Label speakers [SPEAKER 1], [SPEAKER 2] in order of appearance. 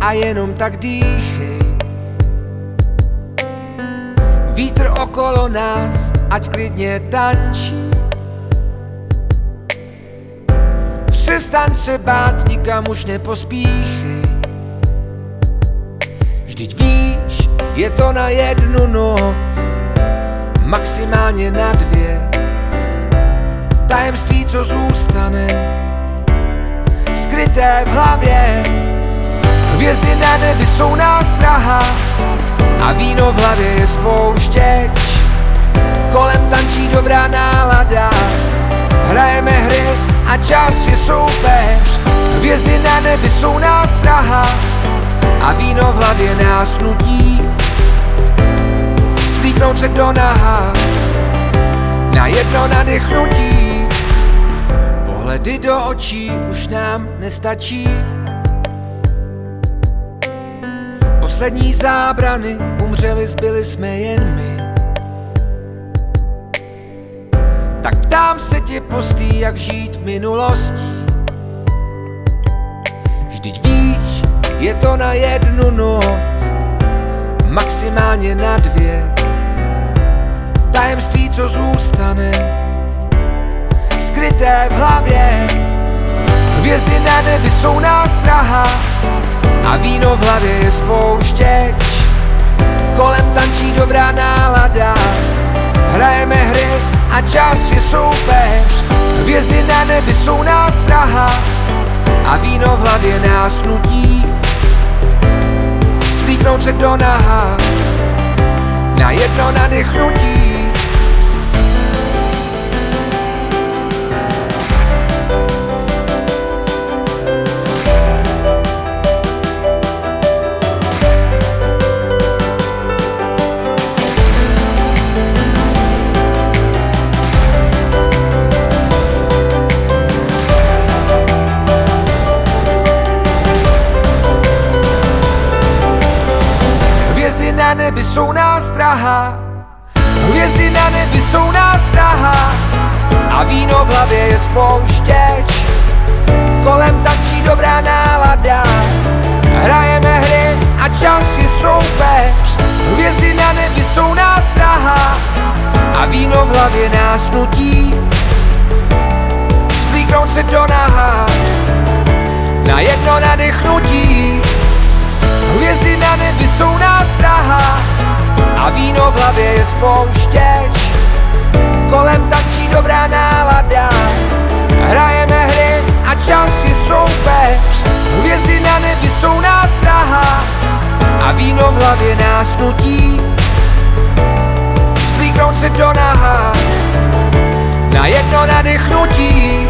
[SPEAKER 1] a jenom tak dýchej. Vítr okolo nás, ať klidně tančí. Přestaň se bát, nikam už nepospíchej. Vždyť víš, je to na jednu noc, maximálně na dvě. Tajemství, co zůstane, skryté v hlavě. Hvězdy na nebi jsou nástraha a víno v hlavě je spouštěč. Kolem tančí dobrá nálada, hrajeme hry a čas je soupeř. Hvězdy na nebi jsou nástraha a víno v hlavě nás nutí svlíknout se do naha na jedno nadechnutí. Pohledy do očí už nám nestačí. Poslední zábrany umřeli, zbyli jsme jen my. Tak ptám se tě postý, jak žít minulostí. Vždyť víš, je to na jednu noc, maximálně na dvě. Tajemství, co zůstane, skryté v hlavě. Hvězdy na nebi jsou nástraha a víno v hlavě je spouštěč. Kolem tančí dobrá nálada, hrajeme hry a čas je soupeř. Hvězdy na nebi jsou nástraha a víno v hlavě nás nutí svlíknout se do naha na jedno nadechnutí. Na nebi jsou nástraha Hvězdy na nebi jsou nástraha A víno v hlavě je spouštěč. Kolem tančí dobrá nálada. Hrajeme hry a čas je soupeř Hvězdy na nebi jsou nástraha A víno v hlavě nás nutí. Svlíknout se do naha Na jedno nadechnutí. Hvězdy na nebi jsou nástraha a víno v hlavě je spouštěč. Kolem tančí dobrá nálada. Hrajeme hry a čas je soupeř Hvězdy na nebi jsou nás nástraha a víno v hlavě nás nutí. Svlíknout se do naha na jedno nadechnutí.